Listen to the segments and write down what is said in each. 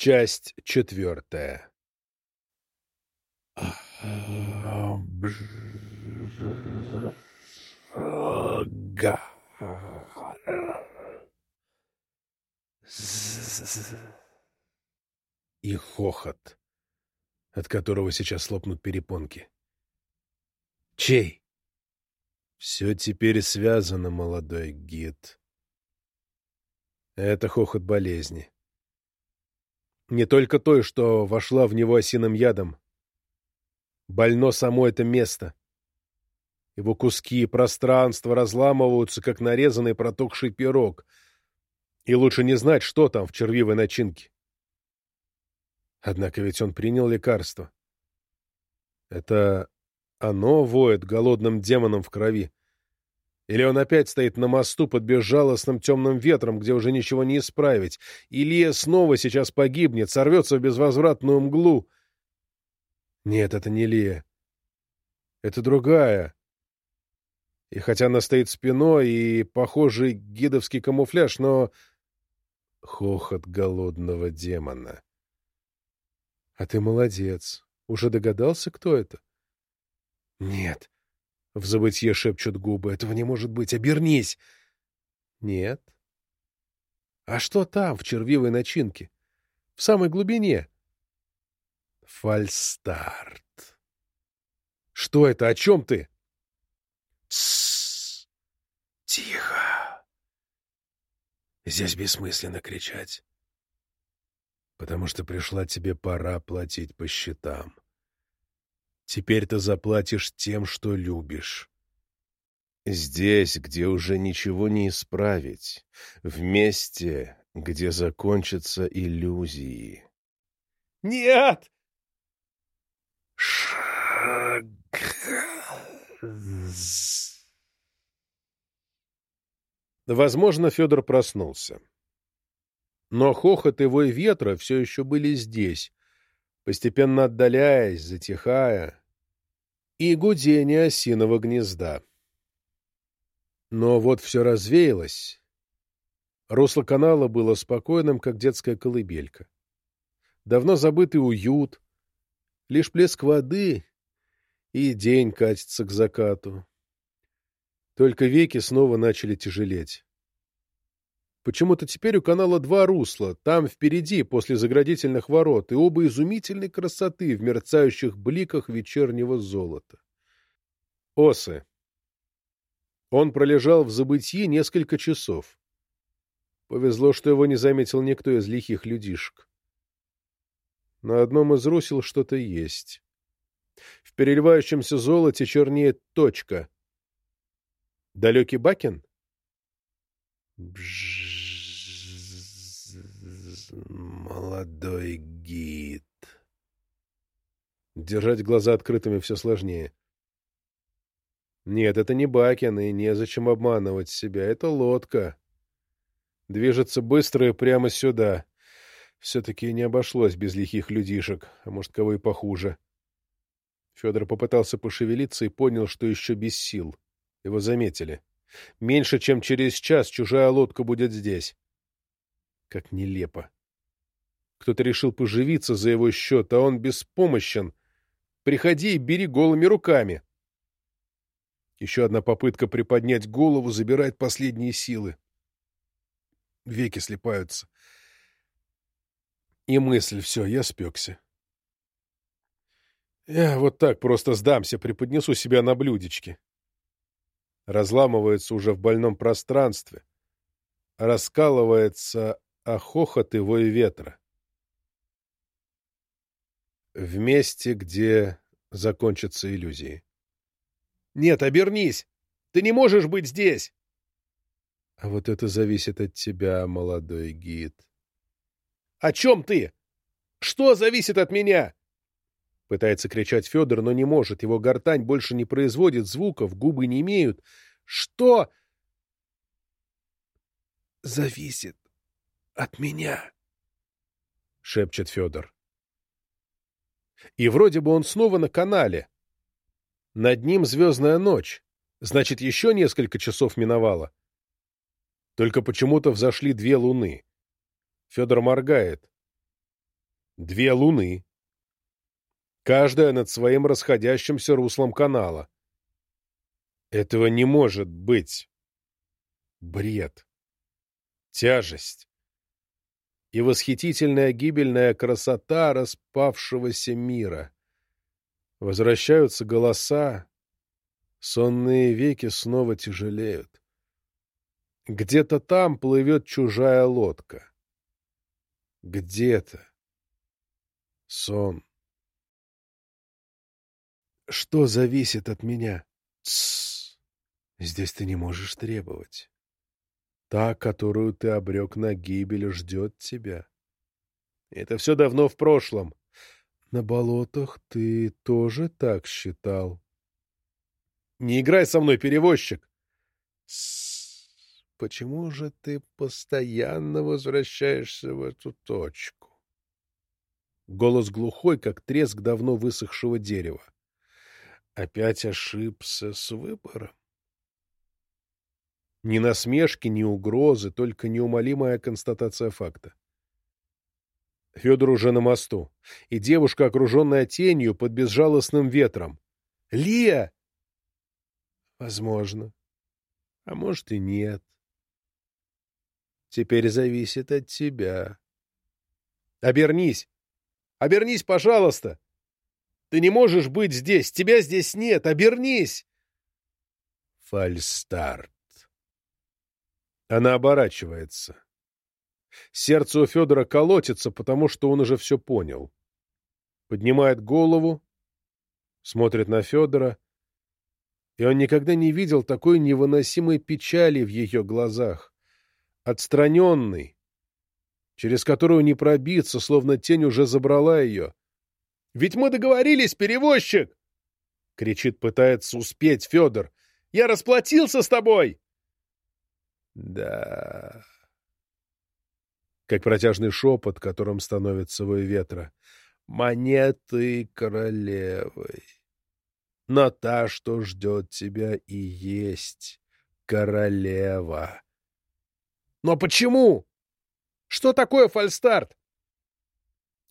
Часть четвертая. И хохот, от которого сейчас лопнут перепонки. Чей? Все теперь связано, молодой гид. Это хохот болезни. Не только той, что вошла в него осиным ядом. Больно само это место. Его куски и пространство разламываются, как нарезанный протухший пирог. И лучше не знать, что там в червивой начинке. Однако ведь он принял лекарство. Это оно воет голодным демоном в крови. Или он опять стоит на мосту под безжалостным темным ветром, где уже ничего не исправить. Илья снова сейчас погибнет, сорвется в безвозвратную мглу. Нет, это не Лия. Это другая. И хотя она стоит спиной и похожий гидовский камуфляж, но... Хохот голодного демона. А ты молодец. Уже догадался, кто это? Нет. В забытье шепчут губы. Этого не может быть. Обернись. Нет. А что там, в червивой начинке? В самой глубине? Фальстарт. Что это? О чем ты? Тссс. Тихо. Здесь бессмысленно кричать. Потому что пришла тебе пора платить по счетам. Теперь ты заплатишь тем, что любишь. Здесь, где уже ничего не исправить, в месте, где закончатся иллюзии. Нет! Шаг. Возможно, Федор проснулся. Но хохот и вой ветра все еще были здесь, постепенно отдаляясь, затихая, и гудение осиного гнезда. Но вот все развеялось. Русло канала было спокойным, как детская колыбелька. Давно забытый уют, лишь плеск воды, и день катится к закату. Только веки снова начали тяжелеть. Почему-то теперь у канала два русла, там впереди, после заградительных ворот, и оба изумительной красоты в мерцающих бликах вечернего золота. Осы. Он пролежал в забытии несколько часов. Повезло, что его не заметил никто из лихих людишек. На одном из русел что-то есть. В переливающемся золоте чернеет точка. Далекий Бакин? Бжжж. Молодой гид. Держать глаза открытыми все сложнее. Нет, это не Бакин, и незачем обманывать себя. Это лодка. Движется быстро и прямо сюда. Все-таки не обошлось без лихих людишек, а может, кого и похуже. Федор попытался пошевелиться и понял, что еще без сил. Его заметили. Меньше чем через час чужая лодка будет здесь. Как нелепо. Кто-то решил поживиться за его счет, а он беспомощен. Приходи и бери голыми руками. Еще одна попытка приподнять голову забирает последние силы. Веки слепаются. И мысль, все, я спекся. Я вот так просто сдамся, преподнесу себя на блюдечке. Разламывается уже в больном пространстве. Раскалывается о хохот и вой ветра в месте, где закончатся иллюзии. «Нет, обернись! Ты не можешь быть здесь!» А вот это зависит от тебя, молодой гид. «О чем ты? Что зависит от меня?» Пытается кричать Федор, но не может. Его гортань больше не производит звуков, губы не имеют. «Что?» «Зависит от меня», — шепчет Федор. И вроде бы он снова на канале. Над ним звездная ночь. Значит, еще несколько часов миновало. Только почему-то взошли две луны. Федор моргает. Две луны. Каждая над своим расходящимся руслом канала. Этого не может быть. Бред. Тяжесть. И восхитительная гибельная красота распавшегося мира. Возвращаются голоса, сонные веки снова тяжелеют. Где-то там плывет чужая лодка. Где-то. Сон. Что зависит от меня? Тссс. Здесь ты не можешь требовать. Та, которую ты обрек на гибель, ждет тебя. Это все давно в прошлом. На болотах ты тоже так считал. Не играй со мной, перевозчик. Почему же ты постоянно возвращаешься в эту точку? Голос глухой, как треск давно высохшего дерева. Опять ошибся с выбором. Ни насмешки, ни угрозы, только неумолимая констатация факта. Федор уже на мосту, и девушка, окруженная тенью под безжалостным ветром. «Лия!» «Возможно. А может и нет. Теперь зависит от тебя. Обернись! Обернись, пожалуйста! Ты не можешь быть здесь! Тебя здесь нет! Обернись!» Фальстарт. Она оборачивается. Сердце у Федора колотится, потому что он уже все понял. Поднимает голову, смотрит на Федора, и он никогда не видел такой невыносимой печали в ее глазах, отстраненной, через которую не пробиться, словно тень уже забрала ее. «Ведь мы договорились, перевозчик!» — кричит, пытается успеть Федор. «Я расплатился с тобой!» Да. Как протяжный шепот, которым становится вой ветра. Монеты королевой. Но та, что ждет тебя, и есть королева. Но почему? Что такое фальстарт?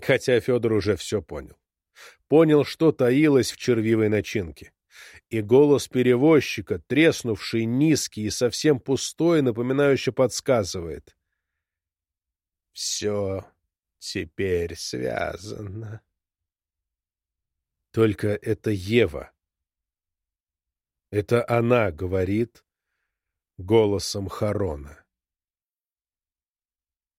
Хотя Федор уже все понял. Понял, что таилось в червивой начинке и голос перевозчика, треснувший, низкий и совсем пустой, напоминающе подсказывает. «Все теперь связано». Только это Ева. Это она говорит голосом Харона.